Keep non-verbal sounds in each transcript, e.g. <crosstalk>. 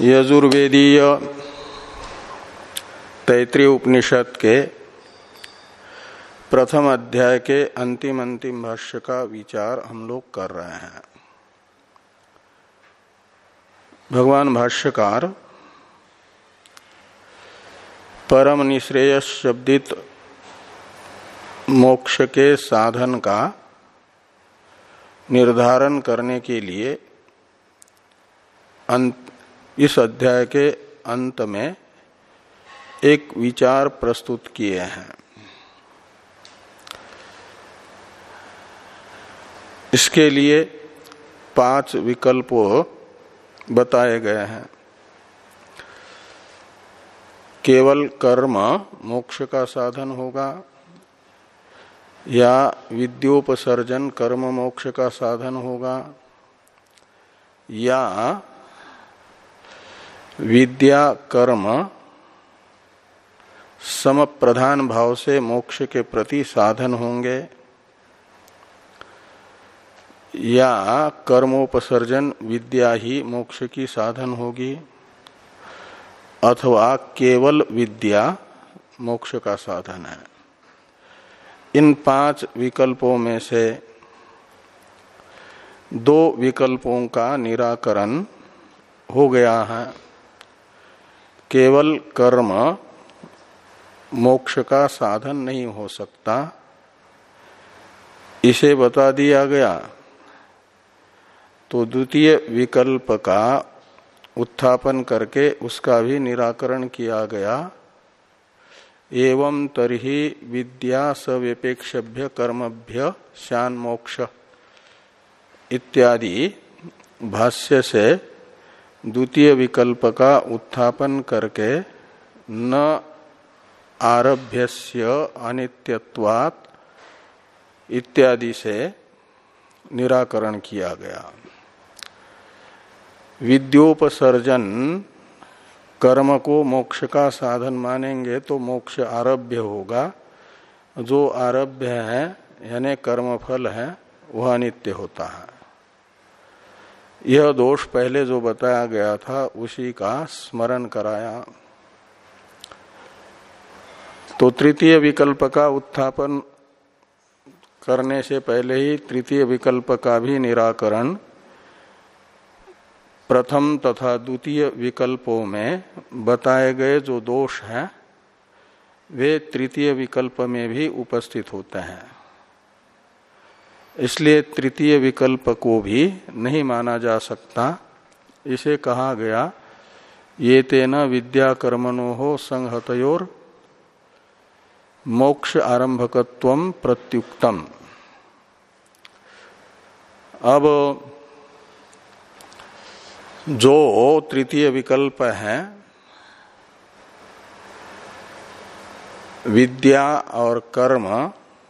यजुर्वेदीय तैतृय उपनिषद के प्रथम अध्याय के अंतिम अंतिम भाष्य का विचार हम लोग कर रहे हैं। भगवान भाष्यकार, परम निश्रेय शब्दित मोक्ष के साधन का निर्धारण करने के लिए इस अध्याय के अंत में एक विचार प्रस्तुत किए हैं। इसके लिए पाँच विकल्पों बताए गए हैं। केवल कर्म मोक्ष का साधन होगा या विद्योपसर्जन कर्म मोक्ष का साधन होगा या विद्या कर्म सम प्रधान भाव से मोक्ष के प्रति साधन होंगे या कर्मोपसर्जन विद्या ही मोक्ष की साधन होगी अथवा केवल विद्या मोक्ष का साधन है। इन पाँच विकल्पों में से दो विकल्पों का निराकरण हो गया है। केवल कर्म मोक्ष का साधन नहीं हो सकता। इसे बता दिया गया। तो द्वितीय विकल्प का उत्थापन करके उसका भी निराकरण किया गया। एवं तरही विद्या सव्यपेक्षभ्य कर्मभ्य शान मोक्ष इत्यादि भाष्य से द्वितीय विकल्प का उत्थापन करके न आरभ्यस्य अनित्यत्वात् इत्यादि से निराकरण किया गया। विद्योपसर्जन कर्म को मोक्ष का साधन मानेंगे तो मोक्ष आरभ्य होगा। जो आरभ्य है, यानी कर्मफल है, वह अनित्य होता है। यह दोष पहले जो बताया गया था, उसी का स्मरण कराया। तो तृतीय विकल्प का उत्थापन करने से पहले ही तृतीय विकल्प का भी निराकरण प्रथम तथा द्वितीय विकल्पों में बताए गए जो दोष हैं, वे तृतीय विकल्प में भी उपस्थित होते हैं। इसलिए तृतीय विकल्प को भी नहीं माना जा सकता। इसे कहा गया ये तेना विद्या कर्मणो हो संहतोर मोक्ष आरंभकत्व प्रत्युक्तम। अब जो तृतीय विकल्प है, विद्या और कर्म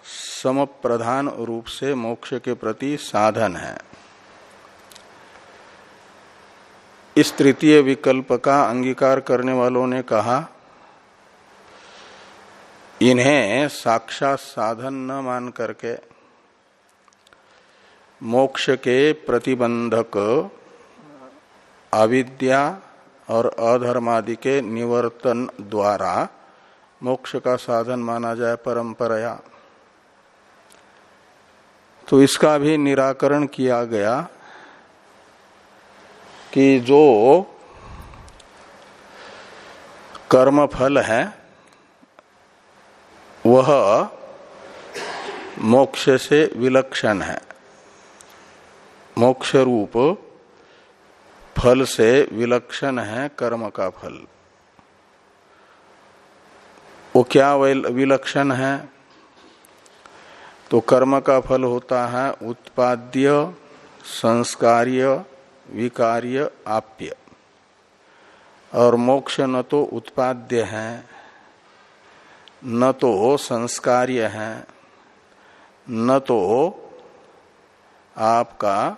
सम प्रधान रूप से मोक्ष के प्रति साधन है। इस तृतीय विकल्प का अंगीकार करने वालों ने कहा, इन्हें साक्षात साधन न मान करके मोक्ष के प्रतिबंधक अविद्या और अधर्मादि के निवर्तन द्वारा मोक्ष का साधन माना जाए परंपराया। तो इसका भी निराकरण किया गया कि जो कर्म फल है, वह मोक्ष से विलक्षण है। मोक्ष रूप फल से विलक्षण है कर्म का फल। वो क्या विलक्षण है? तो कर्म का फल होता है उत्पाद्य, संस्कार्य, विकार्य, आप्य। और मोक्ष न तो उत्पाद्य है, न तो संस्कार्य है, न तो आपका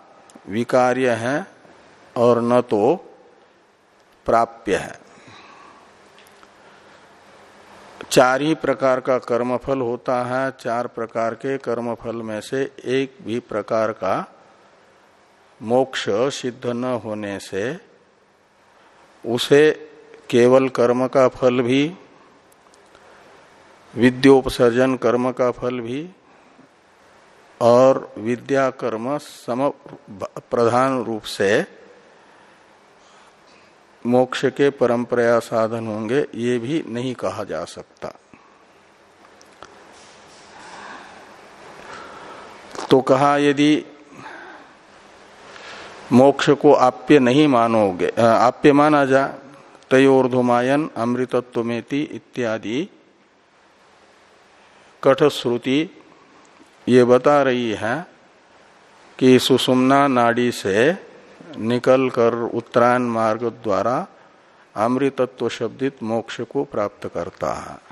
विकार्य है और न तो प्राप्य है। चार ही प्रकार का कर्मफल होता है। चार प्रकार के कर्मफल में से एक भी प्रकार का मोक्ष सिद्ध न होने से उसे केवल कर्म का फल भी, विद्योपसर्जन कर्म का फल भी और विद्या कर्म सम प्रधान रूप से मोक्ष के परंपरा साधन होंगे, ये भी नहीं कहा जा सकता। तो कहा, यदि मोक्ष को आप्य नहीं मानोगे आप्य माना जा, तयोर्धुमायन, अमृतत्वमेति इत्यादि कठश्रुति ये बता रही है कि सुषुम्ना नाड़ी से निकल कर उत्तरायण मार्ग द्वारा अमृतत्व शब्दित मोक्ष को प्राप्त करता है।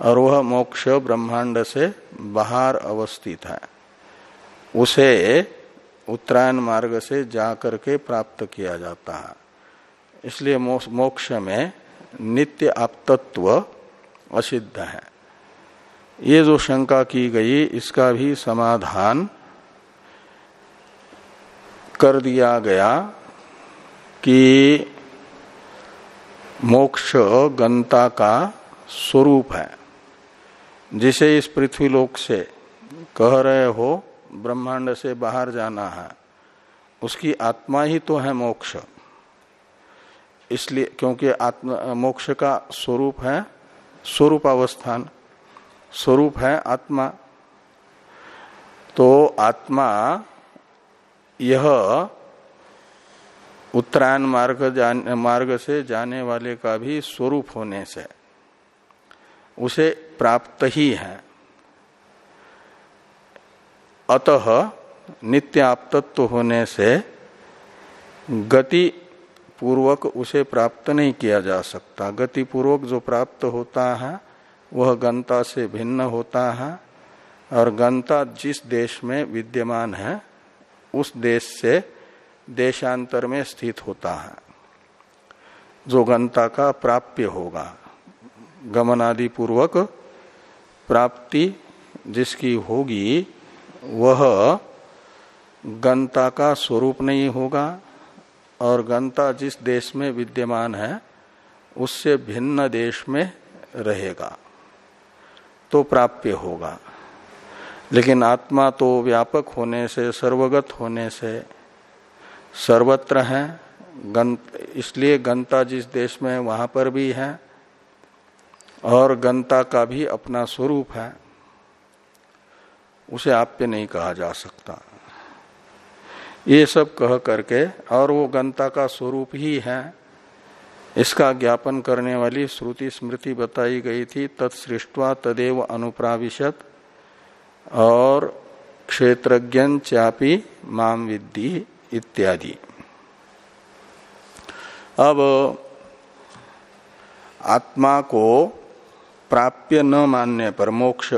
और वह मोक्ष ब्रह्मांड से बाहर अवस्थित है। उसे उत्तरायण मार्ग से जाकर के प्राप्त किया जाता है। इसलिए मोक्ष में नित्य आपतत्व असिद्ध है। ये जो शंका की गई, इसका भी समाधान कर दिया गया कि मोक्ष गंता का स्वरूप है। जिसे इस पृथ्वीलोक से कह रहे हो, ब्रह्मांड से बाहर जाना है, उसकी आत्मा ही तो है मोक्ष। इसलिए क्योंकि आत्मा, मोक्ष का स्वरूप है, स्वरूप अवस्थान, स्वरूप है आत्मा। तो आत्मा यह उत्तरायण मार्ग जाने, मार्ग से जाने वाले का भी स्वरूप होने से उसे प्राप्त ही है। अतः नित्य आपतत्व होने से गति पूर्वक उसे प्राप्त नहीं किया जा सकता। गति पूर्वक जो प्राप्त होता है, वह गंता से भिन्न होता है और गंता जिस देश में विद्यमान है उस देश से देशांतर में स्थित होता है, जो गंता का प्राप्य होगा। गमनादि पूर्वक प्राप्ति जिसकी होगी, वह गंता का स्वरूप नहीं होगा और गंता जिस देश में विद्यमान है, उससे भिन्न देश में रहेगा तो प्राप्य होगा। लेकिन आत्मा तो व्यापक होने से, सर्वगत होने से सर्वत्र है। गंत, इसलिए गंता जिस देश में वहाँ पर भी है और गंता का भी अपना स्वरूप है। उसे आप पे नहीं कहा जा सकता। ये सब कह करके और वो गंता का स्वरूप ही है। इसका ज्ञापन करने वाली श्रुति स्मृति बताई गई थी, तत्सृष्टवा तदेव अनुप्राविशत। और क्षेत्रज्ञ चापी माम विद्धि इत्यादि। अब आत्मा को प्राप्य न मानने पर मोक्ष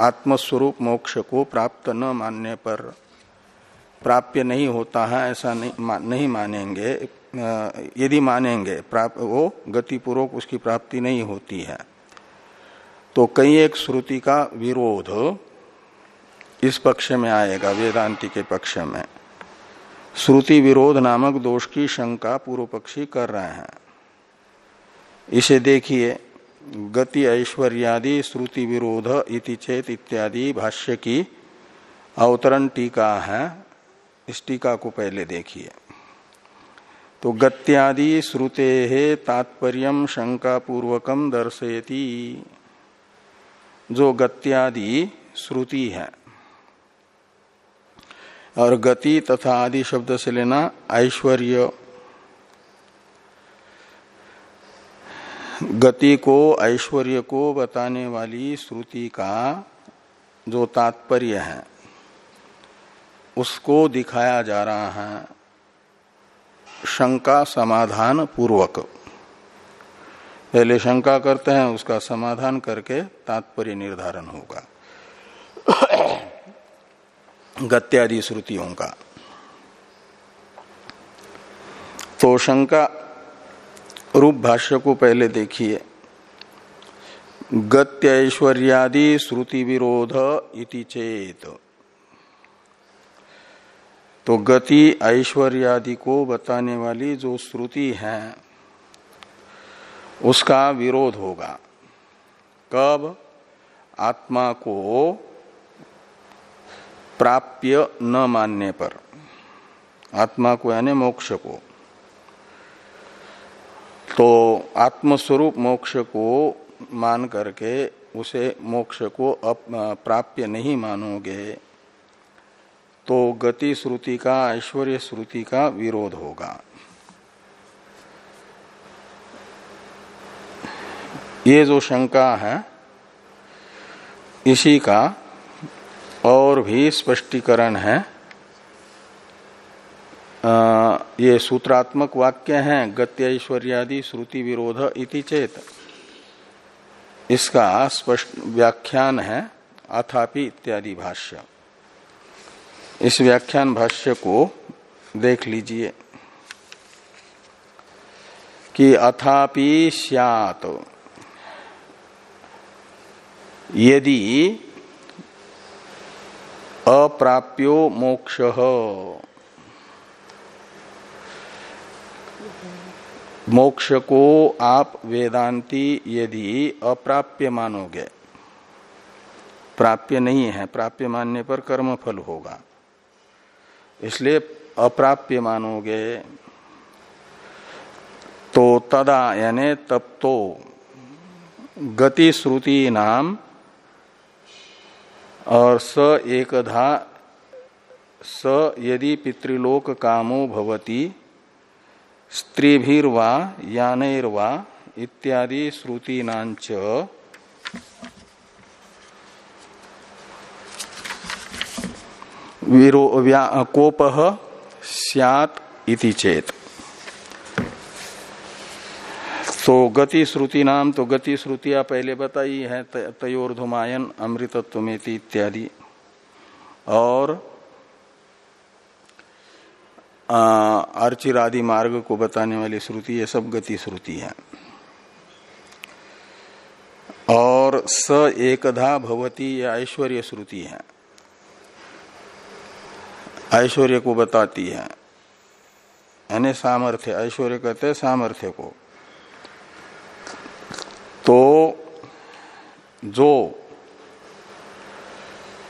आत्मस्वरूप मोक्ष को प्राप्त न मानने पर प्राप्य नहीं होता है ऐसा नहीं, नहीं मानेंगे। यदि मानेंगे प्राप्त वो गतिपूर्वक उसकी प्राप्ति नहीं होती है। तो कई एक श्रुति का विरोध इस पक्ष में आएगा, वेदांति के पक्ष में। श्रुति विरोध नामक दोष की शंका पूर्व पक्षी कर रहे हैं। इसे देखिए, गति ऐश्वर्यादि श्रुति विरोध इति चेत इत्यादि भाष्य की अवतरण टीका है। इस टीका को पहले देखिए। तो गत्यादि श्रुते तात्पर्य शंका पूर्वकम दर्शयती। जो गत्यादि श्रुति है और गति तथा आदि शब्द से लेना ऐश्वर्य। गति को, ऐश्वर्य को बताने वाली श्रुति का जो तात्पर्य है, उसको दिखाया जा रहा है शंका समाधान पूर्वक। पहले शंका करते हैं, उसका समाधान करके तात्पर्य निर्धारण होगा। गत्यादि श्रुतियों का। तो शंका, रूप भाष्य को पहले देखिए। गत्यैश्वर्यादि श्रुति विरोध इति चेत। तो गति ऐश्वर्यादि को बताने वाली जो श्रुति है, उसका विरोध होगा। कब? आत्मा को प्राप्य न मानने पर। आत्मा को यानी मोक्ष को। तो आत्मस्वरूप मोक्ष को मान करके उसे मोक्ष को अप, प्राप्य नहीं मानोगे तो गति श्रुति का ऐश्वर्य श्रुति का विरोध होगा। ये जो शंका है इसी का और भी स्पष्टीकरण है। आ, ये सूत्रात्मक वाक्य हैं गत्यश्वर्यादि श्रुति विरोध इति चेत। इसका स्पष्ट व्याख्यान है अथापि इत्यादि भाष्य। इस व्याख्यान भाष्य को देख लीजिए कि अथापि सियात। यदि अप्राप्यो मोक्ष। मोक्ष को आप वेदांती यदि अप्राप्य मानोगे, प्राप्य नहीं है, प्राप्य मानने पर कर्म फल होगा। इसलिए अप्राप्य मानोगे तो तदा यानी तब तो गति श्रुति नाम और स एकधा, स यदि पितृलोक कामो भवती, स्त्रीभिर्वा, यानैर्वा इत्यादि श्रुतीनाच कोप इति चेत। तो गति श्रुति नाम तो गति श्रुतियाँ पहले बताई है तयोर्धुमायन, अमृतत्वमेति इत्यादि। और अर्चिरादि मार्ग को बताने वाली श्रुति, ये सब गति श्रुति है। और स एकधा भवती, ये ऐश्वर्य श्रुति है। ऐश्वर्य को बताती है। यानी सामर्थ्य, ऐश्वर्य कहते हैं सामर्थ्य को। तो जो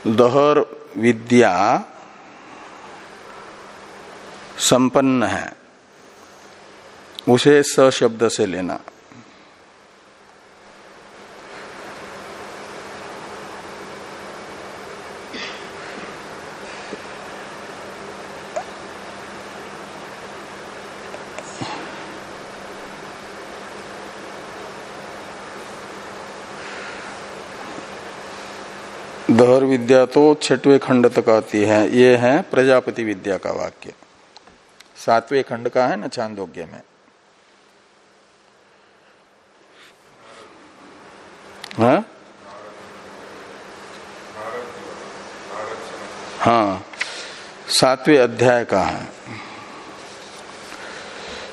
दहर विद्या संपन्न है उसे स शब्द से लेना। दहर विद्या तो छठवें खंड तक आती है। ये है प्रजापति विद्या का वाक्य। सातवें खंड का है ना चांदोग्य में? हाँ? हाँ सातवें अध्याय का है।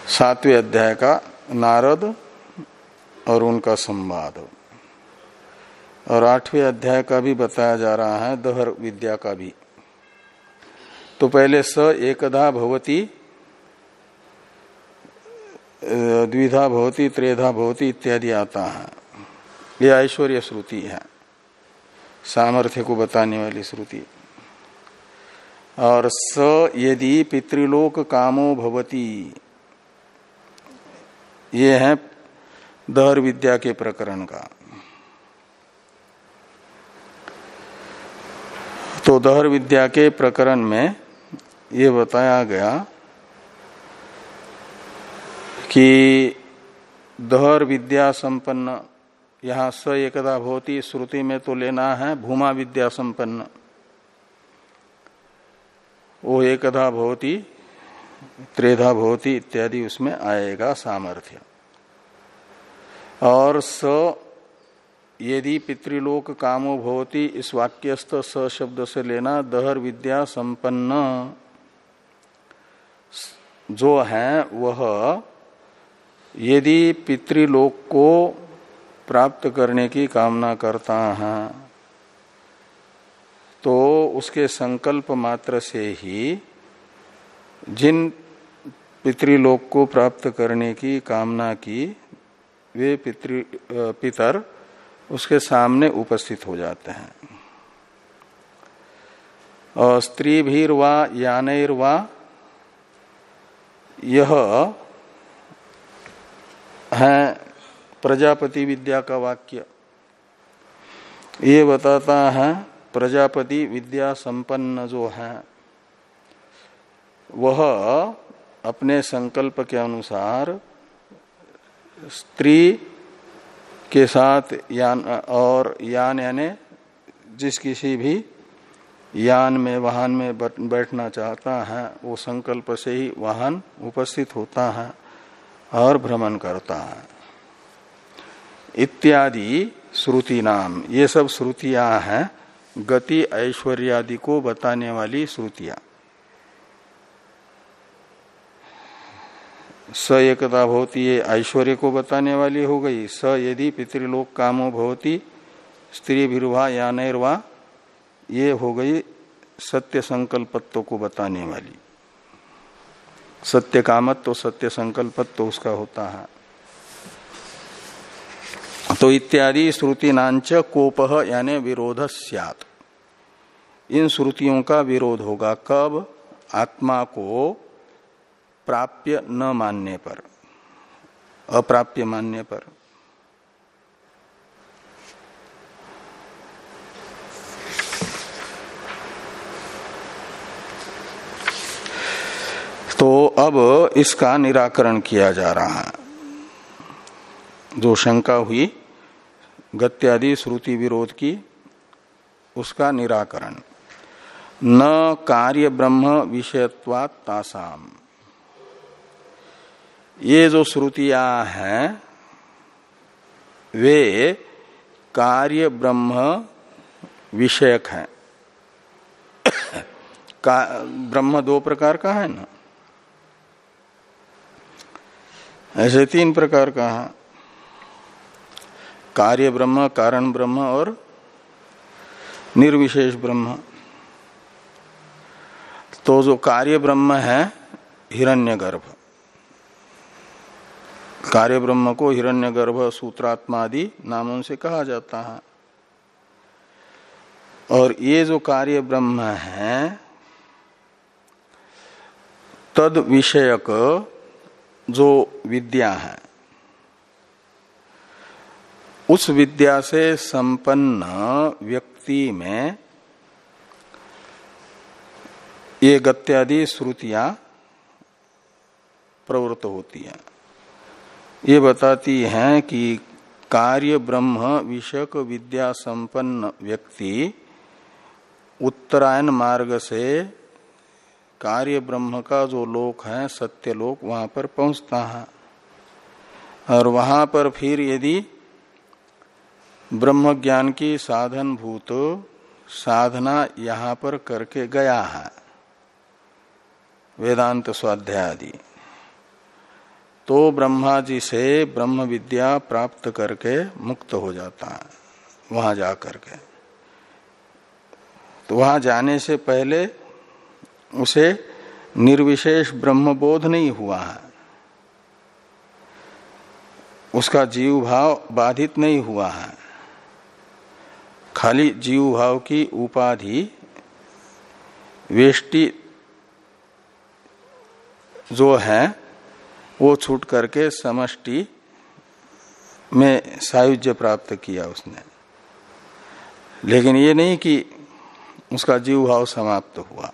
सातवें अध्याय का नारद और उनका संवाद। और आठवें अध्याय का भी बताया जा रहा है, दहर विद्या का भी। तो पहले स एकधा भवती द्विधा भवती, त्रेधा भवती इत्यादि आता है। ये ऐश्वर्य श्रुति है, सामर्थ्य को बताने वाली श्रुति। और स यदि पितृलोक कामो भवती, ये है दहर विद्या के प्रकरण का। तो दहर विद्या के प्रकरण में ये बताया गया कि दहर विद्या संपन्न, यहाँ स एकदा भवती श्रुति में तो लेना है, भूमा विद्या संपन्न। वो एकधा भवती, त्रेधा भवती इत्यादि उसमें आएगा सामर्थ्य। और स यदि पितृलोक कामो भवती, इस वाक्यस्थ स शब्द से लेना दहर विद्या संपन्न। जो है, वह यदि पितृलोक को प्राप्त करने की कामना करता है तो उसके संकल्प मात्र से ही जिन पितृलोक को प्राप्त करने की कामना की, वे पितृ पितर उसके सामने उपस्थित हो जाते हैं। और स्त्री भीर वा यानैर वा यह है प्रजापति विद्या का वाक्य। ये बताता है प्रजापति विद्या संपन्न जो है, वह अपने संकल्प के अनुसार स्त्री के साथ यान, और यान यानी जिस किसी भी यान में, वाहन में बैठना चाहता है, वो संकल्प से ही वाहन उपस्थित होता है और भ्रमण करता है। इत्यादि श्रुति नाम, ये सब श्रुतियाँ हैं, गति ऐश्वर्यादि को बताने वाली श्रुतियाँ। स एकता भवती ये ऐश्वर्य को बताने वाली हो गई। स यदि पितृलोक कामो भवती स्त्री भिरुवा या नैर्वा ये हो गई सत्य संकल्पत्व को बताने वाली। सत्य कामत तो सत्य संकल्पत्व उसका होता है। तो इत्यादि श्रुति नाच कोप यानी विरोध सियात। इन श्रुतियों का विरोध होगा। कब? आत्मा को प्राप्य न मानने पर। अप्राप्य मानने पर। तो अब इसका निराकरण किया जा रहा है। जो शंका हुई, गत्यादि श्रुति विरोध की, उसका निराकरण। न कार्य ब्रह्म विषयत्वात् तासाम। ये जो श्रुतियाँ हैं, वे कार्य ब्रह्म विषयक हैं। <coughs> का, ब्रह्म दो प्रकार का है ना? ऐसे तीन प्रकार का है। कार्य ब्रह्म, कारण ब्रह्म और निर्विशेष ब्रह्म। तो जो कार्य ब्रह्म है, हिरण्यगर्भ। कार्य ब्रह्म को हिरण्यगर्भ सूत्रात्मा आदि नामों से कहा जाता है। और ये जो कार्य ब्रह्म है, तद विषयक जो विद्या है, उस विद्या से संपन्न व्यक्ति में ये गत्यादि श्रुतियाँ प्रवृत्त होती हैं। ये बताती हैं कि कार्य ब्रह्म विषयक विद्या संपन्न व्यक्ति उत्तरायण मार्ग से कार्य ब्रह्म का जो लोक है सत्य लोक वहाँ पर पहुँचता है। और वहाँ पर फिर यदि ब्रह्म ज्ञान की साधन भूत साधना यहाँ पर करके गया है। वेदांत स्वाध्याय आदि। तो ब्रह्मा जी से ब्रह्म विद्या प्राप्त करके मुक्त हो जाता है, वहाँ जा करके तो वहाँ जाने से पहले उसे निर्विशेष ब्रह्म बोध नहीं हुआ है। उसका जीव भाव बाधित नहीं हुआ है। खाली जीव भाव की उपाधि वेष्टि जो है वो छूट करके समष्टि में सायुज्य प्राप्त किया उसने। लेकिन ये नहीं कि उसका जीव भाव समाप्त हुआ।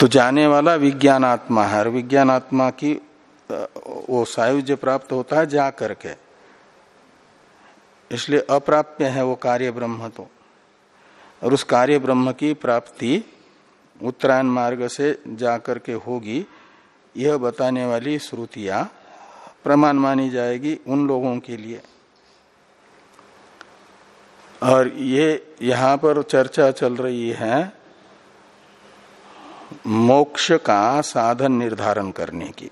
तो जाने वाला विज्ञानात्मा है, और विज्ञानात्मा की, वो सायुज्य प्राप्त होता है जा करके। इसलिए अप्राप्य है वो कार्य ब्रह्म तो। और उस कार्य ब्रह्म की प्राप्ति उत्तरायण मार्ग से जाकर के होगी, यह बताने वाली श्रुतियाँ प्रमाण मानी जाएगी उन लोगों के लिए। और ये यहाँ पर चर्चा चल रही है, मोक्ष का साधन निर्धारण करने की।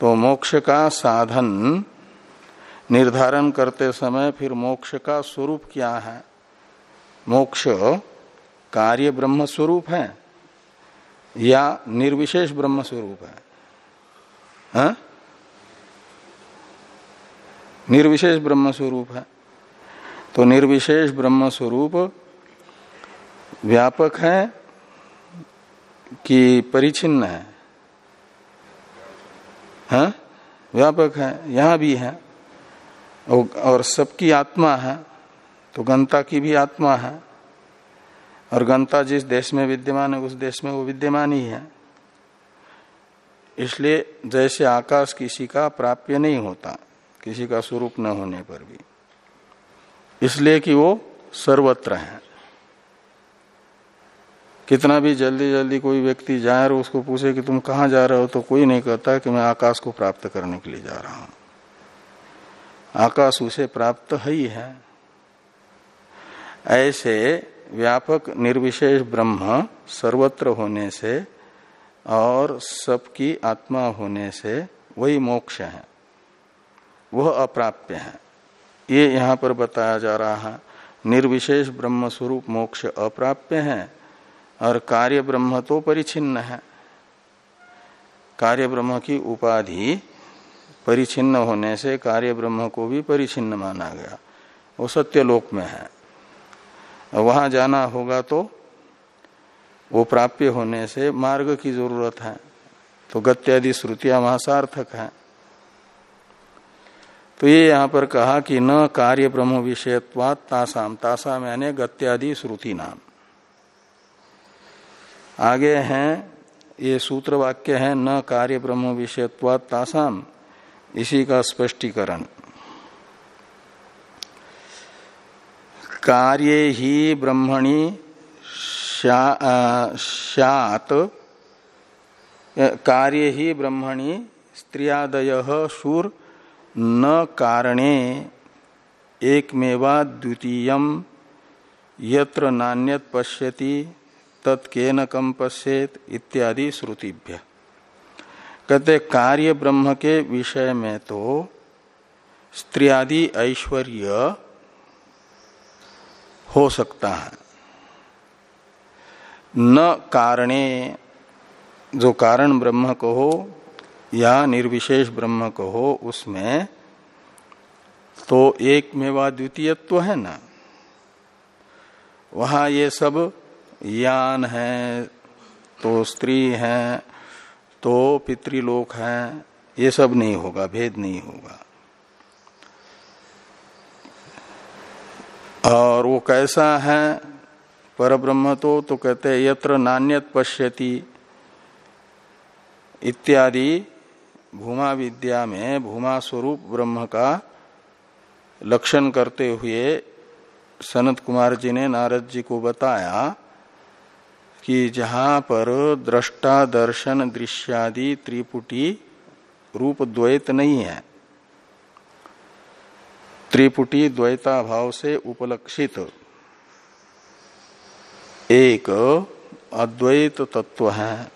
तो मोक्ष का साधन निर्धारण करते समय फिर मोक्ष का स्वरूप क्या है? मोक्ष कार्य ब्रह्म स्वरूप है या निर्विशेष ब्रह्म स्वरूप है? हा? निर्विशेष ब्रह्म स्वरूप है। तो निर्विशेष ब्रह्म स्वरूप व्यापक है कि परिचिन्न है? हा? व्यापक है, यहाँ भी है। और सबकी आत्मा है तो गंता की भी आत्मा है। और गंता जिस देश में विद्यमान है, उस देश में वो विद्यमान ही है। इसलिए जैसे आकाश किसी का प्राप्य नहीं होता, किसी का स्वरूप न होने पर भी। इसलिए कि वो सर्वत्र है। कितना भी जल्दी जल्दी कोई व्यक्ति जाए और उसको पूछे कि तुम कहाँ जा रहे हो तो कोई नहीं कहता कि मैं आकाश को प्राप्त करने के लिए जा रहा हूँ। आकाश उसे प्राप्त है ही। ऐसे व्यापक निर्विशेष ब्रह्म सर्वत्र होने से और सबकी आत्मा होने से वही मोक्ष है। वह अप्राप्य है। ये यहाँ पर बताया जा रहा है, निर्विशेष ब्रह्म स्वरूप मोक्ष अप्राप्य है और कार्य ब्रह्म तो परिचिन्न है। कार्य ब्रह्म की उपाधि परिचिन्न होने से कार्य ब्रह्म को भी परिचिन्न माना गया। वो सत्य लोक में है। वहाँ जाना होगा तो वो प्राप्य होने से मार्ग की ज़रूरत है। तो गत्यादि श्रुतियाँ वहाँ सार्थक है। तो ये यहाँ पर कहा कि न कार्य ब्रह्म विषयत्वात तासाम। तासाम यानी गत्यादि श्रुति नाम। आगे हैं, ये सूत्र वाक्य है, न कार्य ब्रह्म विषयत्वात तासाम। इसी का स्पष्टीकरण। कार्य ही ब्रह्मणि श्यात कार्य ही ब्रह्मणि स्त्रियादय शूर न कारणे एकमेवा द्वितीय यत्र नान्यत पश्यति तत्केन कम पश्येत इत्यादि श्रुतिभ्य। कहते, कार्य ब्रह्म के विषय में तो स्त्रियादि ऐश्वर्य हो सकता है। न कारणे, जो कारण ब्रह्म को हो, या निर्विशेष ब्रह्म को हो, उसमें तो एक मेवा द्वितीयत्व है ना। वहाँ ये सब यान है तो स्त्री है तो पितृलोक है, ये सब नहीं होगा, भेद नहीं होगा। और वो कैसा है? पर ब्रह्म तो तो कहते यत्र नान्यत पश्यति। इत्यादि भूमा विद्या में, भूमा स्वरूप ब्रह्म का लक्षण करते हुए सनत कुमार जी ने नारद जी को बताया कि जहाँ पर दृष्टा दर्शन दृश्यादि त्रिपुटी रूप द्वैत नहीं है। त्रिपुटी द्वैता भाव से उपलक्षित। एक, अद्वैत तत्व है।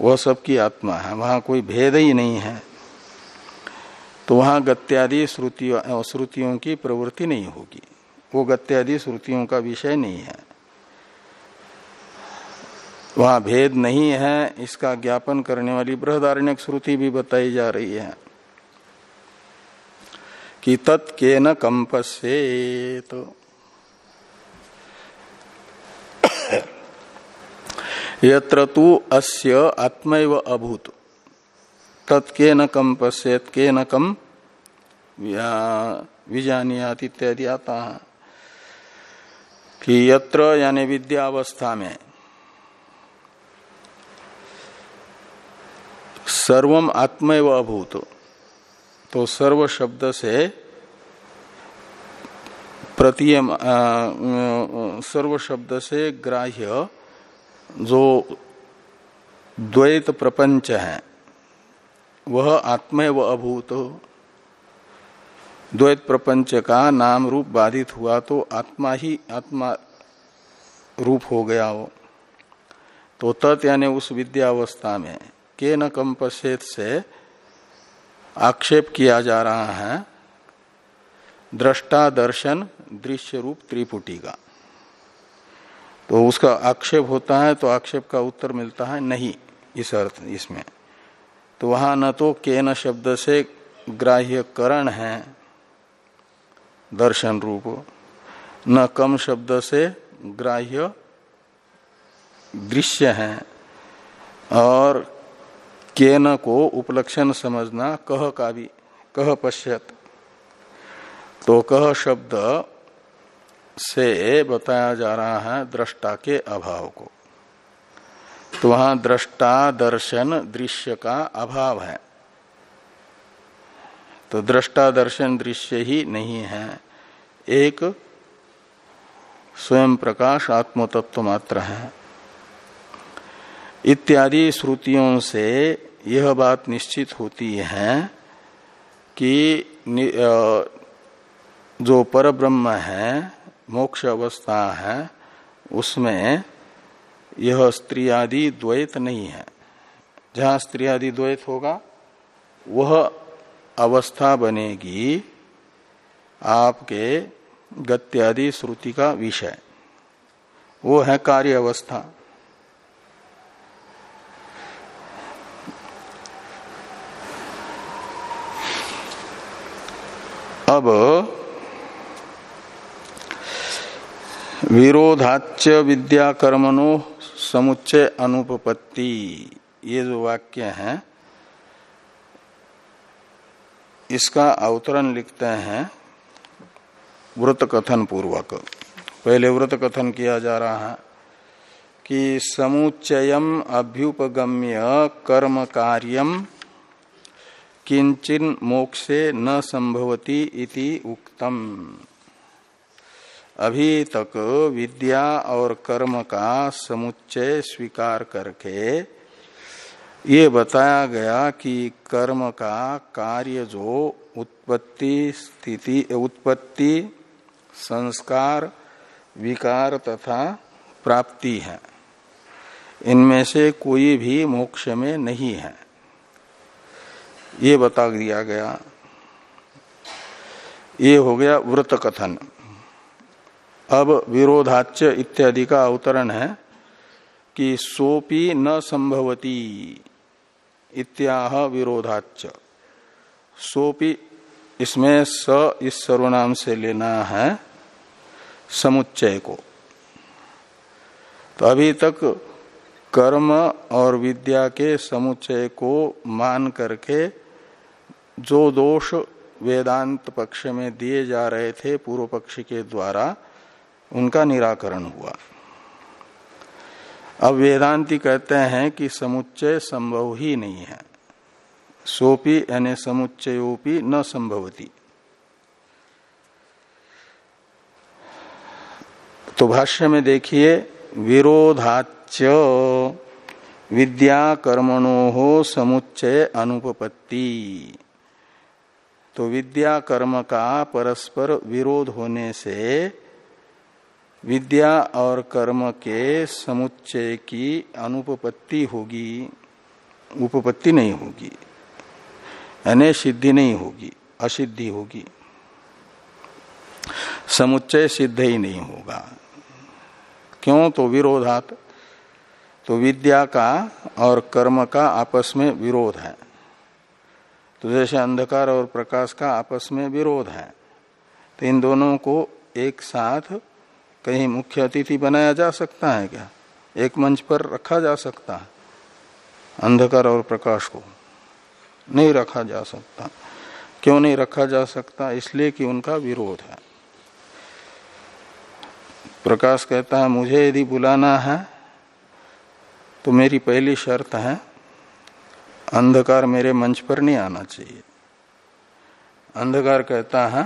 वह सबकी आत्मा है, वहाँ कोई भेद ही नहीं है। तो वहाँ गत्यादि श्रुतियों श्रुतियों की प्रवृत्ति नहीं होगी। वो गत्यादि श्रुतियों का विषय नहीं है। वहाँ भेद नहीं है, इसका ज्ञापन करने वाली बृहदारण्य श्रुति भी बताई जा रही है। कि तत्के न कंपस्येत तो। यत्र तु अस्य आत्मैव अभूत। तत्के न कम के न कम विजानियात इत्यादि आता। है कि यत्र यानी विद्यावस्था में सर्वम आत्मैव अभूत। तो सर्व शब्द से प्रतीय सर्व शब्द से ग्राह्य जो द्वैत प्रपंच है, वह आत्मय व अभूत। द्वैत प्रपंच का नाम रूप बाधित हुआ तो आत्मा ही आत्मा रूप हो गया हो तो तत् यानी उस विद्यावस्था में के न कम पश्चेत से आक्षेप किया जा रहा है, दृष्टा दर्शन दृश्य रूप त्रिपुटी का। तो उसका आक्षेप होता है तो आक्षेप का उत्तर मिलता है, नहीं, इस अर्थ, इसमें। तो वहाँ न तो केन शब्द से ग्राह्य करण है, दर्शन रूप, न कम शब्द से ग्राह्य दृश्य है, और केन को उपलक्षण समझना कह का भी कह पश्यत। तो कह शब्द से बताया जा रहा है दृष्टा के अभाव को। तो वहाँ दृष्टा दर्शन दृश्य का अभाव है। तो दृष्टा दर्शन दृश्य ही नहीं है। एक स्वयं प्रकाश आत्मतत्व मात्र है। इत्यादि श्रुतियों से यह बात निश्चित होती है कि जो पर ब्रह्म है, मोक्ष अवस्था है, उसमें यह स्त्री आदि द्वैत नहीं है। जहाँ स्त्री आदि द्वैत होगा, वह अवस्था बनेगी आपके गत्यादि श्रुति का विषय। वो है कार्य अवस्था। अब विरोधाच विद्याकर्मणो समुच्चय अनुपपत्ति। ये जो वाक्य है, इसका अवतरण लिखते हैं व्रत कथन पूर्वक पहले व्रत कथन किया जा रहा है कि समुच्चयम अभ्युपगम्य कर्म कार्यम किंचन मोक्षे न संभवती इति उक्तम। अभी तक विद्या और कर्म का समुच्चय स्वीकार करके ये बताया गया कि कर्म का कार्य जो उत्पत्ति स्थिति, उत्पत्ति, संस्कार, विकार तथा प्राप्ति है, इनमें से कोई भी मोक्ष में नहीं है। ये बता दिया गया। ये हो गया व्रत कथन। अब विरोधाच्य इत्यादि का अवतरण है कि सोपी न संभवती इत्याह विरोधाच्य सोपी इसमें स इस सर्वनाम से लेना है समुच्चय को। तो अभी तक कर्म और विद्या के समुच्चय को मान करके जो दोष वेदांत पक्ष में दिए जा रहे थे पूर्व पक्ष के द्वारा, उनका निराकरण हुआ। अब वेदांति कहते हैं कि समुच्चय संभव ही नहीं है। सोपी यानी समुच्चयोपी न संभवती। तो भाष्य में देखिए विरोधाच विद्या कर्मणो हो समुच्चय अनुपपत्ति। तो विद्या कर्म का परस्पर विरोध होने से विद्या और कर्म के समुच्चय की अनुपपत्ति होगी। उपपत्ति नहीं होगी। यानी सिद्धि नहीं होगी, असिद्धि होगी। समुच्चय सिद्ध ही नहीं होगा। क्यों? तो विरोधात तो विद्या का और कर्म का आपस में विरोध है। तो जैसे अंधकार और प्रकाश का आपस में विरोध है। तो इन दोनों को एक साथ कहीं मुख्य अतिथि बनाया जा सकता है क्या? एक मंच पर रखा जा सकता है, अंधकार और प्रकाश को। नहीं रखा जा सकता। क्यों नहीं रखा जा सकता? इसलिए कि उनका विरोध है। प्रकाश कहता है, मुझे यदि बुलाना है तो मेरी पहली शर्त है अंधकार मेरे मंच पर नहीं आना चाहिए। अंधकार कहता है,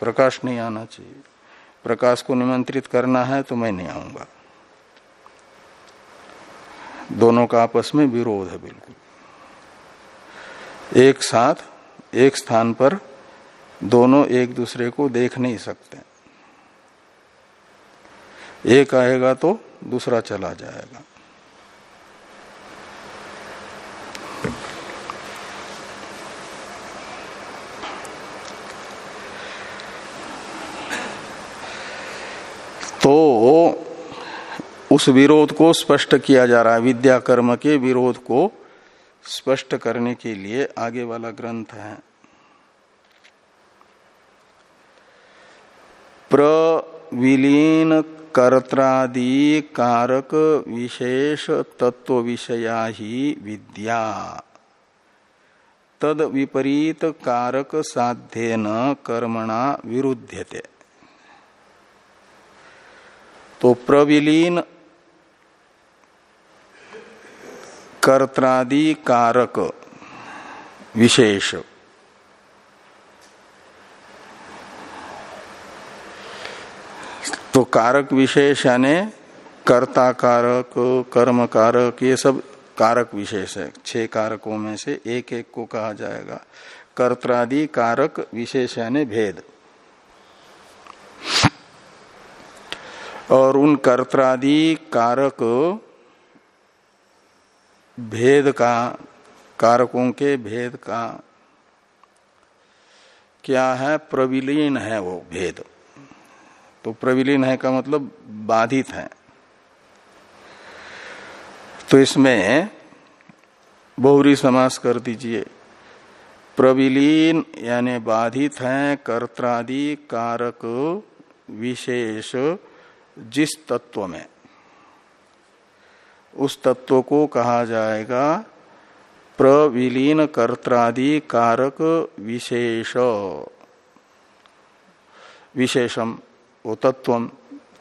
प्रकाश नहीं आना चाहिए। प्रकाश को निमंत्रित करना है तो मैं नहीं आऊँगा। दोनों का आपस में विरोध है बिल्कुल। एक साथ, एक स्थान पर दोनों एक दूसरे को देख नहीं सकते। एक आएगा तो दूसरा चला जाएगा। तो उस विरोध को स्पष्ट किया जा रहा है। विद्या कर्म के विरोध को स्पष्ट करने के लिए आगे वाला ग्रंथ है। प्रविलीन कर्त्रादि कारक विशेष तत्व विषया ही विद्या। तद विपरीत कारक साध्येन कर्मणा विरुध्यते। तो प्रविलीन कर्त्रादि कारक विशेष। तो कारक विशेष यानी कर्ता कारक कर्म कारक ये सब कारक विशेष है। छह कारकों में से एक एक को कहा जाएगा। कर्त्रादि कारक विशेष यानी भेद। और उन कर्त्रादि कारक भेद का, कारकों के भेद का क्या है? प्रविलीन है वो भेद। तो प्रविलीन है का मतलब बाधित है। तो इसमें बहुरी समास कर दीजिए। प्रविलीन यानी बाधित है कर्त्रादि कारक विशेष जिस तत्व में, उस तत्व को कहा जाएगा प्रविलीन कर्त्रादि कारक विशेष। विशेषम वो तत्व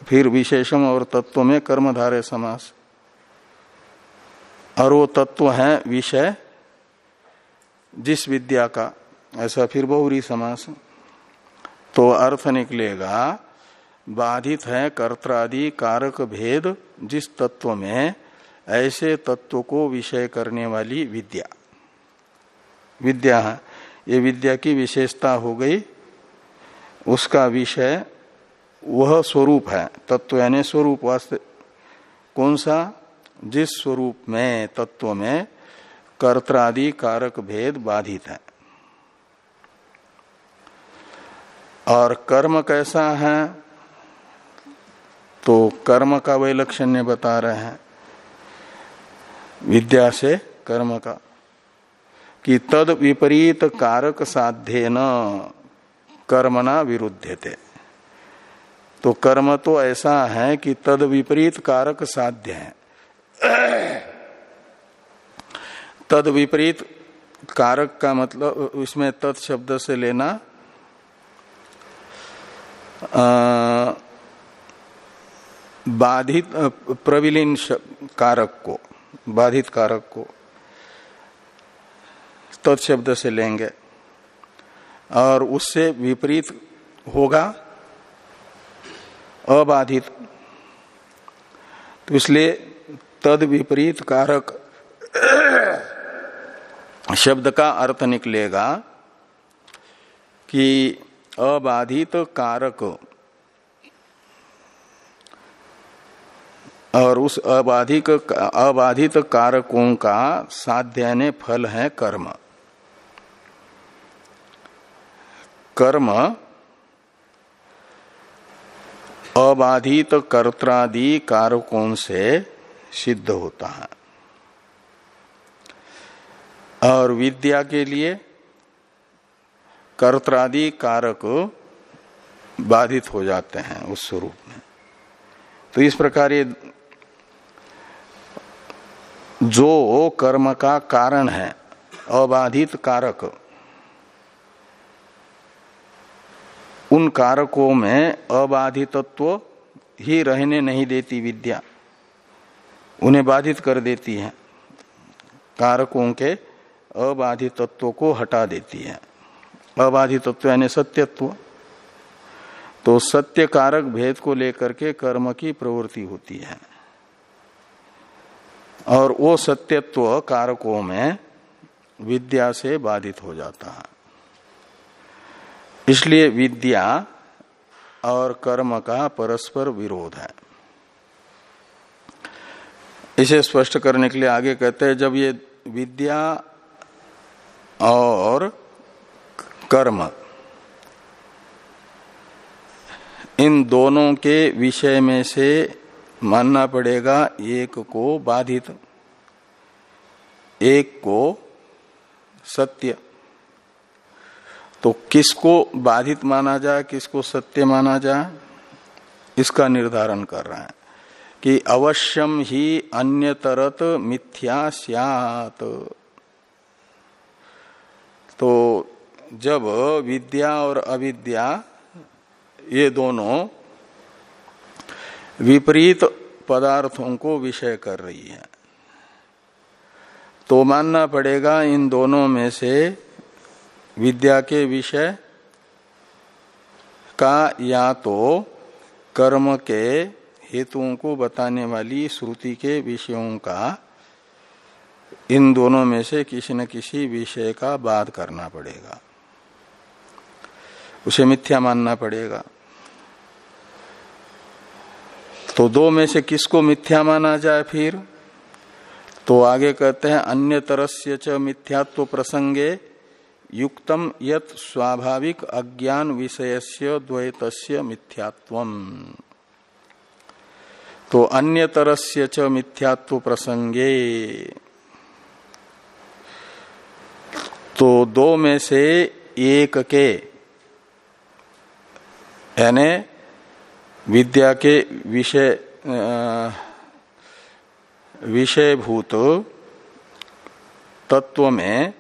फिर विशेषम और तत्व में कर्मधारे समास। और वो तत्व है विषय, जिस विद्या का, ऐसा फिर बहुरी समास। तो अर्थ निकलेगा बाधित है कर्त्रादि कारक भेद जिस तत्व में, ऐसे तत्व को विषय करने वाली विद्या। विद्या, ये विद्या की विशेषता हो गई। उसका विषय वह स्वरूप है। तत्व यानी स्वरूप वास्तव। कौन सा? जिस स्वरूप में, तत्व में कर्त्रादि कारक भेद बाधित है। और कर्म कैसा है? तो कर्म का वैलक्षण्य बता रहे हैं। विद्या से कर्म का। कि तद विपरीत कारक साध्य न कर्मना विरुद्ध थे तो कर्म तो ऐसा है कि तद विपरीत कारक साध्य है। तद विपरीत कारक का मतलब इसमें तत्शब्द से लेना आ, बाधित प्रविलीन कारक को, बाधित कारक को तत्शब्द से लेंगे। और उससे विपरीत होगा अबाधित। तो इसलिए तद विपरीत कारक शब्द का अर्थ निकलेगा कि अबाधित कारक और उस अबाधिक अबाधित कारकों का साध्याने फल है कर्म। कर्म अबाधित कर्त्रादि कारकों से सिद्ध होता है। और विद्या के लिए कर्त्रादि कारक बाधित हो जाते हैं उस स्वरूप में। तो इस प्रकार ये जो कर्म का कारण है, अबाधित कारक, उन कारकों में अबाधितत्व ही रहने नहीं देती विद्या। उन्हें बाधित कर देती है। कारकों के अबाधितत्व को हटा देती है। अबाधितत्व यानी सत्यत्व। तो सत्य कारक भेद को लेकर के कर्म की प्रवृत्ति होती है। और वो सत्यत्व कारकों में विद्या से बाधित हो जाता है। इसलिए विद्या और कर्म का परस्पर विरोध है। इसे स्पष्ट करने के लिए आगे कहते हैं, जब ये विद्या और कर्म, इन दोनों के विषय में से मानना पड़ेगा, एक को बाधित, एक को सत्य। तो किसको बाधित माना जाए, किसको सत्य माना जाए, इसका निर्धारण कर रहा है कि अवश्यम ही अन्य तरत मिथ्या सियात। तो जब विद्या और अविद्या, ये दोनों विपरीत पदार्थों को विषय कर रही है। तो मानना पड़ेगा इन दोनों में से विद्या के विषय का या तो कर्म के हेतुओं को बताने वाली श्रुति के विषयों का, इन दोनों में से किसी न किसी विषय का बाध करना पड़ेगा। उसे मिथ्या मानना पड़ेगा। तो दो में से किसको मिथ्या माना जाए फिर? तो आगे कहते हैं अन्य तरस्य च मिथ्यात्व प्रसंगे युक्तम यत स्वाभाविक अज्ञान विषयस्य द्वैतस्य मिथ्यात्वम। तो अन्य तरस्य च मिथ्यात्व प्रसंगे। तो दो में से एक के, यानी विद्या के विषय विषयभूत तत्व में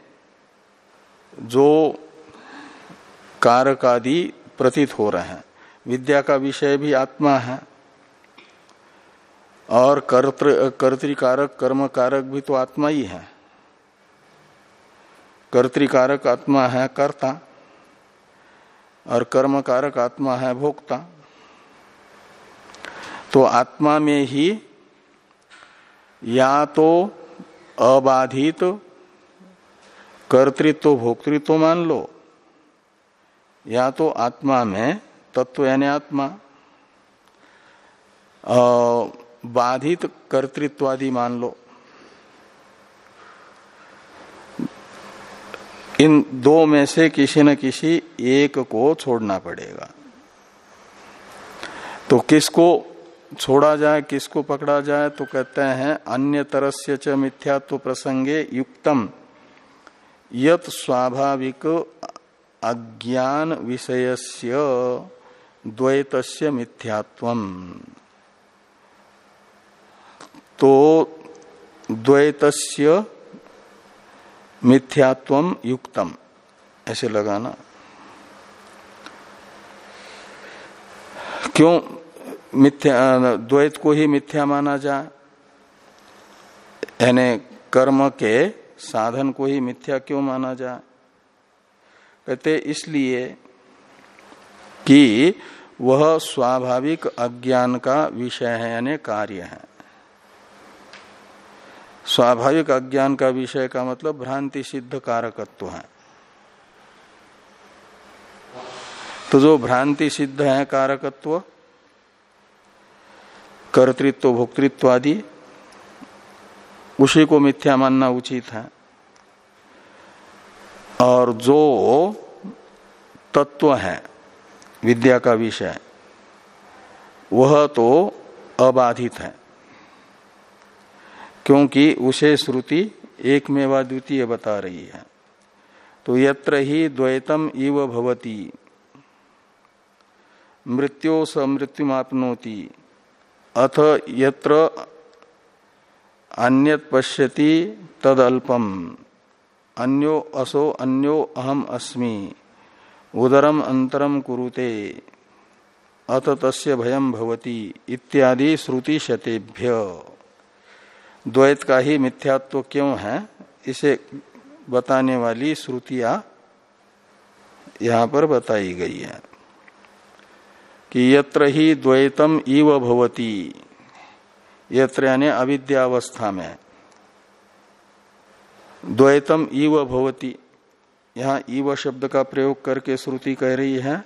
जो कारक आदि प्रतीत हो रहे हैं। विद्या का विषय भी आत्मा है। और कर्तृ कर्तिकारक कर्म कारक भी तो आत्मा ही है। कर्तिकारक आत्मा है कर्ता, और कर्म कारक आत्मा है भोक्ता। तो आत्मा में ही या तो अबाधित, कर्तृत्व, भोक्तृत्व मान लो। या तो आत्मा में, तत्व यानी आत्मा। बाधित, कर्तृत्वादि मान लो। इन दो में से किसी न किसी एक को छोड़ना पड़ेगा। तो किसको छोड़ा जाए, किसको पकड़ा जाए तो कहते हैं अन्य तरस्य च मिथ्यात्व प्रसंगे युक्तम। यत स्वाभाविक अज्ञान विषयस्य द्वैतस्य मिथ्यात्वम। तो द्वैतस्य मिथ्यात्वम युक्तम। ऐसे लगाना। क्यों? मिथ्या द्वैत को ही मिथ्या माना जाए। यानी कर्म के साधन को ही मिथ्या क्यों माना जाए? कहते इसलिए कि वह स्वाभाविक अज्ञान का विषय है, यानी कार्य है। स्वाभाविक अज्ञान का विषय का मतलब भ्रांति सिद्ध कारकत्व है। तो जो भ्रांति सिद्ध है कारकत्व कर्तृत्व, भोक्तृत्व आदि, उसी को मिथ्या मानना उचित है। और जो तत्व है, विद्या का विषय, वह तो अबाधित है। क्योंकि उसे श्रुति एक मेवा द्वितीय बता रही है। तो यत्र ही द्वैतम इव भवती। मृत्यो स मृत्युमापनोति। अथ यत्र अन्यत पश्यति तदल्पम। अन्यो असो अन्यो अहम अस्मि। उदरम अंतरम कुरुते। अथ तस्य भयम भवति इत्यादि श्रुति शतेभ्य द्वैत का ही मिथ्यात्व क्यों है? इसे बताने वाली श्रुतियाँ यहाँ पर बताई गई है। कि यत्र ही द्वैतम इव भवती। यत्र यानी अविद्यावस्था में। द्वैतम इव भवती। यहाँ इव शब्द का प्रयोग करके श्रुति कह रही है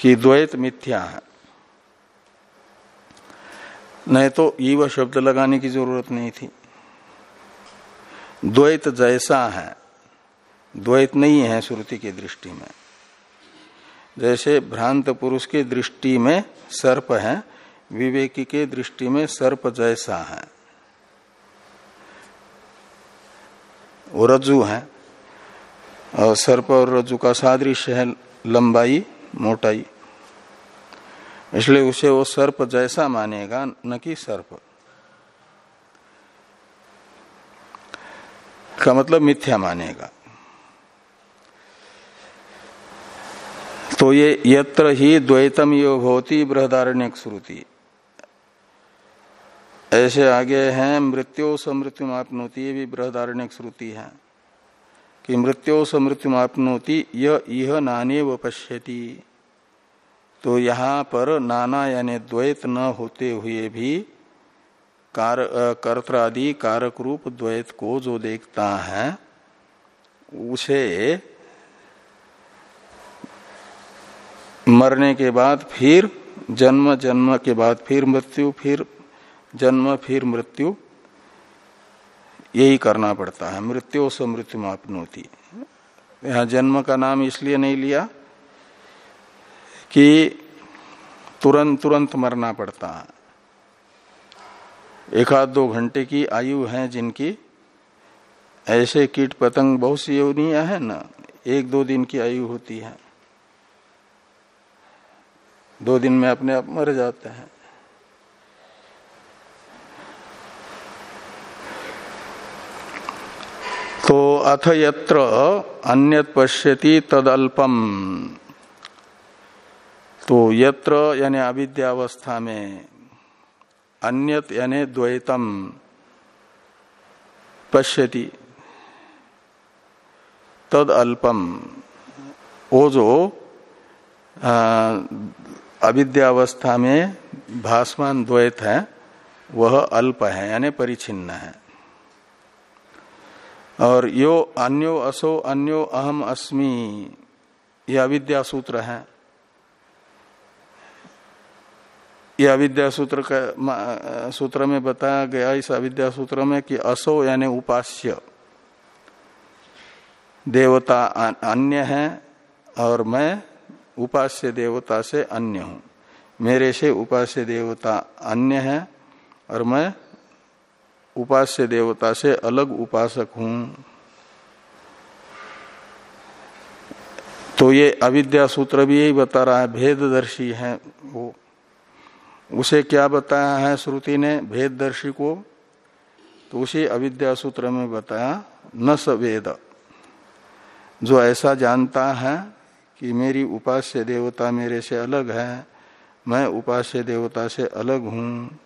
कि द्वैत मिथ्या है। नहीं तो ईव शब्द लगाने की ज़रूरत नहीं थी। द्वैत जैसा है। द्वैत नहीं है श्रुति की दृष्टि में। जैसे भ्रांत पुरुष की दृष्टि में सर्प है, विवेकी के दृष्टि में सर्प जैसा है। वो रज्जु है। और सर्प और रज्जु का सादृश्य है लंबाई, मोटाई। इसलिए उसे वो सर्प जैसा मानेगा, न कि सर्प। का मतलब मिथ्या मानेगा। तो ये यत्र ही द्वैतम यो भवती बृहदारण्य श्रुति। ऐसे आगे हैं, मृत्यो समृत्यु आपनोती ये भी बृहदारण्य श्रुति है। कि मृत्यो समृत्यु आपनोती यह नाने व तो यहाँ पर नाना यानी द्वैत न होते हुए भी कार कर्त्रादि कारक रूप द्वैत को जो देखता है, उसे मरने के बाद फिर, जन्म जन्म के बाद फिर मृत्यु, फिर जन्म, फिर मृत्यु। यही करना पड़ता है। मृत्यु से मृत्यु मापन होती। यहाँ जन्म का नाम इसलिए नहीं लिया कि तुरंत तुरंत मरना पड़ता है। एक आध दो घंटे की आयु है जिनकी। ऐसे कीट पतंग बहुत सी योनिया है ना। एक दो दिन की आयु होती है। दो दिन में अपने आप मर जाते हैं। तो अथ यत्र अन्य पश्यति तदल्पम। तो यत्र यानी अविद्यावस्था में, अन्यत यानी द्वैतम पश्यति। तद अल्पम वो जो अविद्यावस्था में भासमान द्वैत है, वह अल्प है, यानी परिचिन्न है। और यो अन्यो असो अन्यो अहम अस्मि यह अविद्या सूत्र है। यह अविद्या सूत्र का सूत्र में बताया गया इस अविद्या सूत्र में कि असो यानी उपास्य। देवता अन्य है और मैं उपास्य देवता से अन्य हूँ। मेरे से उपास्य देवता अन्य है और मैं उपास्य देवता से अलग उपासक हूँ। तो ये अविद्या सूत्र भी यही बता रहा है, भेददर्शी है वो। उसे क्या बताया है श्रुति ने, भेददर्शी को? तो उसी अविद्या सूत्र में बताया, न सवेद जो ऐसा जानता है कि मेरी उपास्य देवता मेरे से अलग है, मैं उपास्य देवता से अलग हूँ।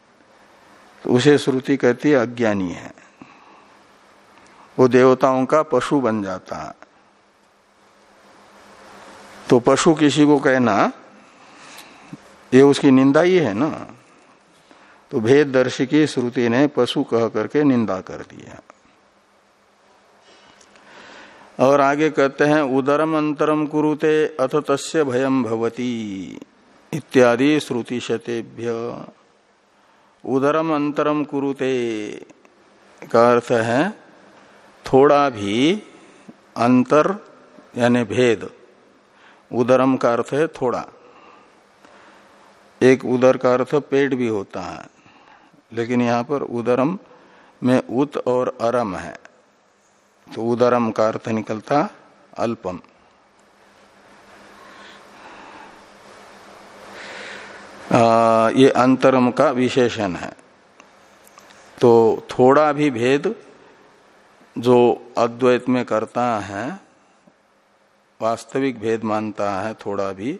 तो उसे श्रुति कहती है, अज्ञानी है। वो देवताओं का पशु बन जाता है। तो पशु किसी को कहना, ये उसकी निंदा ही है ना? तो भेद दर्शी की श्रुति ने पशु कह करके निंदा कर दिया और आगे कहते हैं, उदरम अंतरम कुरुते अथ तस्य भयम भवती इत्यादि श्रुति शतेभ्य। उदरम अंतरम कुरुते का अर्थ है, थोड़ा भी अंतर यानी भेद। उदरम का अर्थ है थोड़ा। एक उदर का अर्थ पेट भी होता है, लेकिन यहाँ पर उदरम में उत और अरम है। तो उदरम का अर्थ निकलता अल्पम। आ, ये अंतरम का विशेषण है। तो थोड़ा भी भेद जो अद्वैत में करता है वास्तविक भेद मानता है थोड़ा भी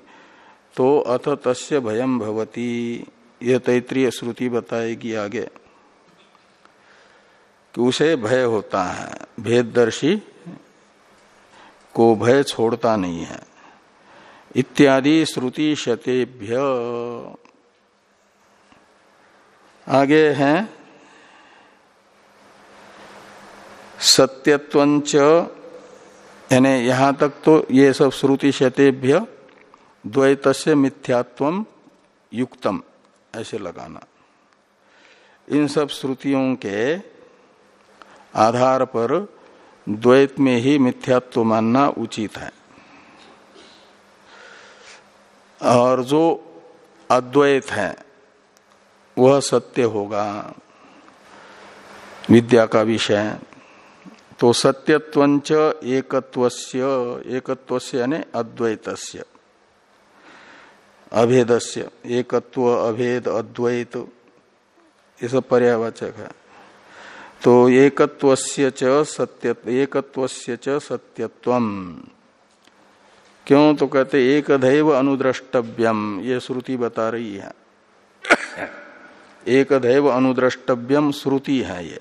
तो अथ तस्य भयम भवती। यह तैतृय श्रुति बताएगी आगे। कि उसे भय होता है। भेददर्शी को भय छोड़ता नहीं है। इत्यादि श्रुति शतेभ्य। आगे हैं। सत्यत्वंच। यानी यहाँ तक तो ये सब श्रुति शतेभ्य। द्वैत मिथ्यात्व युक्तम, ऐसे लगाना। इन सब श्रुतियों के आधार पर द्वैत में ही मिथ्यात्व मानना उचित है। और जो अद्वैत है, वह सत्य होगा। विद्या का विषय। तो सत्यत्वंच एकत्वस्य एकत्वस्य यानी अद्वैतस्य। अभेदस्य, एकत्व, अभेद, अद्वैत, ये सब पर्यावाचक है। तो एकत्वस्य च सत्य एकत्वस्य च सत्यत्वम। क्यों? तो कहते एक दैव अनुद्रष्टव्यम। ये श्रुति बता रही है। <coughs> एक दैव अनुद्रष्टव्यम श्रुति है ये।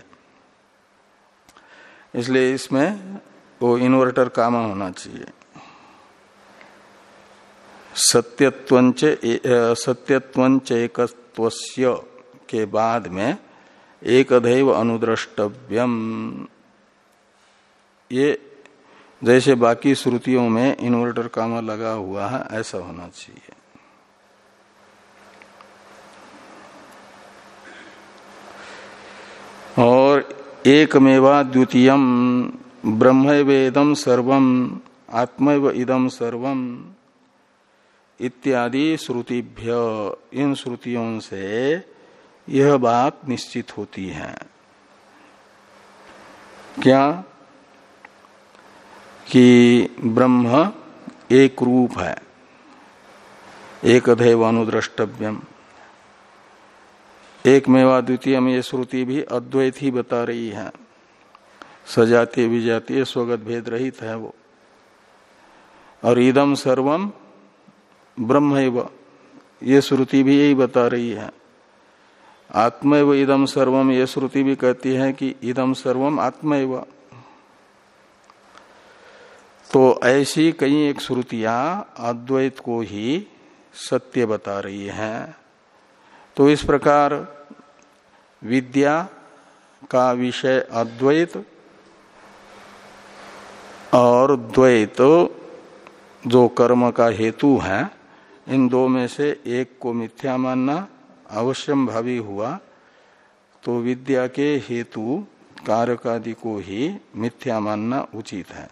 इसलिए इसमें वो इन्वर्टर काम होना चाहिए। सत्यत्वंच सत्यत्वंच एकत्वस्य के बाद में एक दैव अनुद्रष्टव्यम। ये जैसे बाकी श्रुतियों में इन्वर्टर कामा लगा हुआ है, ऐसा होना चाहिए। और एकमेवा द्वितीय ब्रह्म वेदम सर्वम, आत्मैव इदम सर्वम, इत्यादि श्रुतिभ्य इन श्रुतियों से यह बात निश्चित होती है। क्या? कि ब्रह्म एक रूप है। एक दैव अनुद्रष्टव्यम। एक मेवा द्वितीय में ये श्रुति भी अद्वैत ही बता रही है। सजातीय, विजातीय, स्वगत भेद रहित है वो। और इदम सर्वम ब्रह्म ये श्रुति भी यही बता रही है। आत्मैव इदम सर्वम ये श्रुति भी कहती है कि इदम सर्वम आत्मैव। तो ऐसी कई एक श्रुतियाँ अद्वैत को ही सत्य बता रही हैं। तो इस प्रकार विद्या का विषय अद्वैत और द्वैत जो कर्म का हेतु है, इन दो में से एक को मिथ्या मानना अवश्यम भावी हुआ। तो विद्या के हेतु कारक आदि को ही मिथ्या मानना उचित है।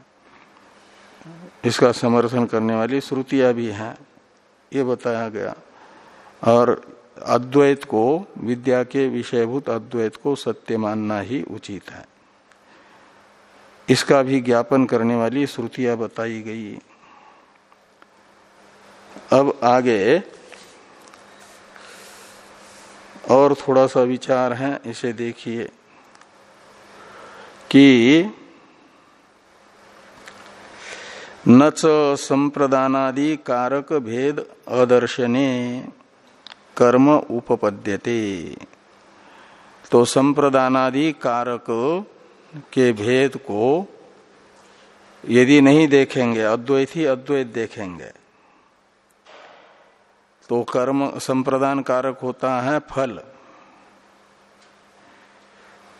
इसका समर्थन करने वाली श्रुतियाँ भी हैं, ये बताया गया। और अद्वैत को, विद्या के विषयभूत अद्वैत को सत्य मानना ही उचित है। इसका भी ज्ञापन करने वाली श्रुतियाँ बताई गई। अब आगे और थोड़ा सा विचार है, इसे देखिए कि न संप्रदानादि कारक भेद अदर्शने कर्म उपपद्यते। तो संप्रदानादि कारक के भेद को यदि नहीं देखेंगे, अद्वैत ही अद्वैत देखेंगे तो कर्म संप्रदान कारक होता है फल।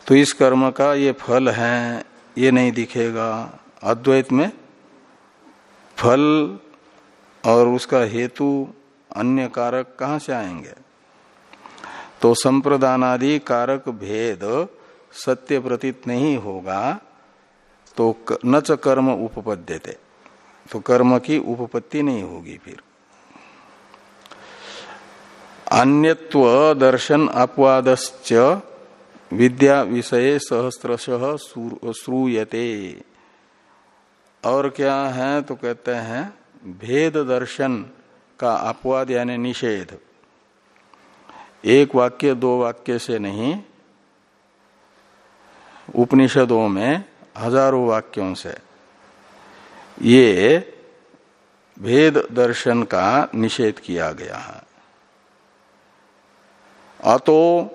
तो इस कर्म का ये फल है, ये नहीं दिखेगा। अद्वैत में फल और उसका हेतु अन्य कारक कहाँ से आएँगे? तो संप्रदानादि कारक भेद सत्य प्रतीत नहीं होगा तो न च कर्म उपपद्यते। तो कर्म की उपपत्ति नहीं होगी फिर। अन्यत्व दर्शन अपवादश्च विद्या विषय सहस्त्रश श्रूयते। और क्या है? तो कहते हैं भेद दर्शन का अपवाद यानी निषेध। एक वाक्य, दो वाक्य से नहीं, उपनिषदों में, हज़ारों वाक्यों से। ये भेद दर्शन का निषेध किया गया है। अतो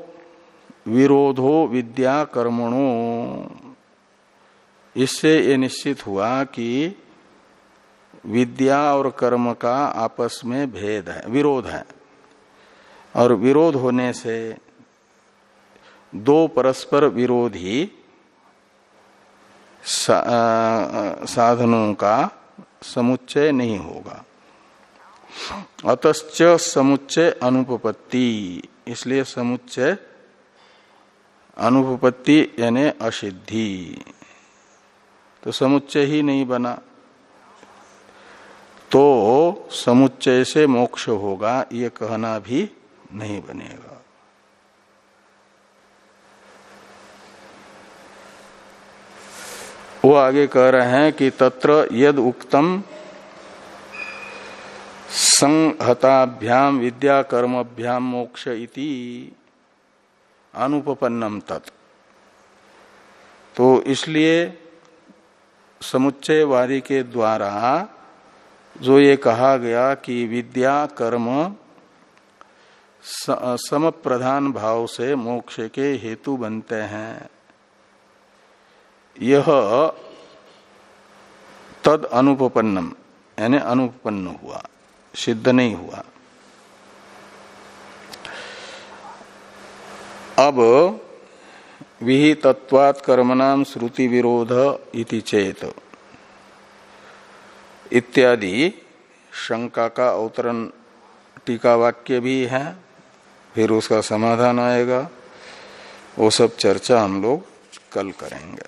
विरोधो विद्या कर्मणो। इससे ये निश्चित हुआ कि विद्या और कर्म का आपस में भेद है विरोध है। और विरोध होने से दो परस्पर विरोधी सा, साधनों का समुच्चय नहीं होगा। अतश्च समुच्चय अनुपपत्ति। इसलिए समुच्चय अनुपपत्ति यानी असिद्धि। तो समुच्चय ही नहीं बना। तो समुच्चय से मोक्ष होगा, ये कहना भी नहीं बनेगा। वो आगे कह रहे हैं कि तत्र यद उक्तम संहताभ्याम विद्या कर्मभ्याम मोक्ष इति अनुपन्नम तत्। तो इसलिए समुच्चय वारी के द्वारा जो ये कहा गया कि विद्या, कर्म सम प्रधान भाव से मोक्ष के हेतु बनते हैं। यह तद अनुपन्नम यानी अनुपन्न हुआ। सिद्ध नहीं हुआ। अब विहितत्वात् कर्मणाम श्रुति विरोध इति चेत इत्यादि शंका का अवतरण टीका वाक्य भी है, फिर उसका समाधान आएगा। वो सब चर्चा हम लोग कल करेंगे।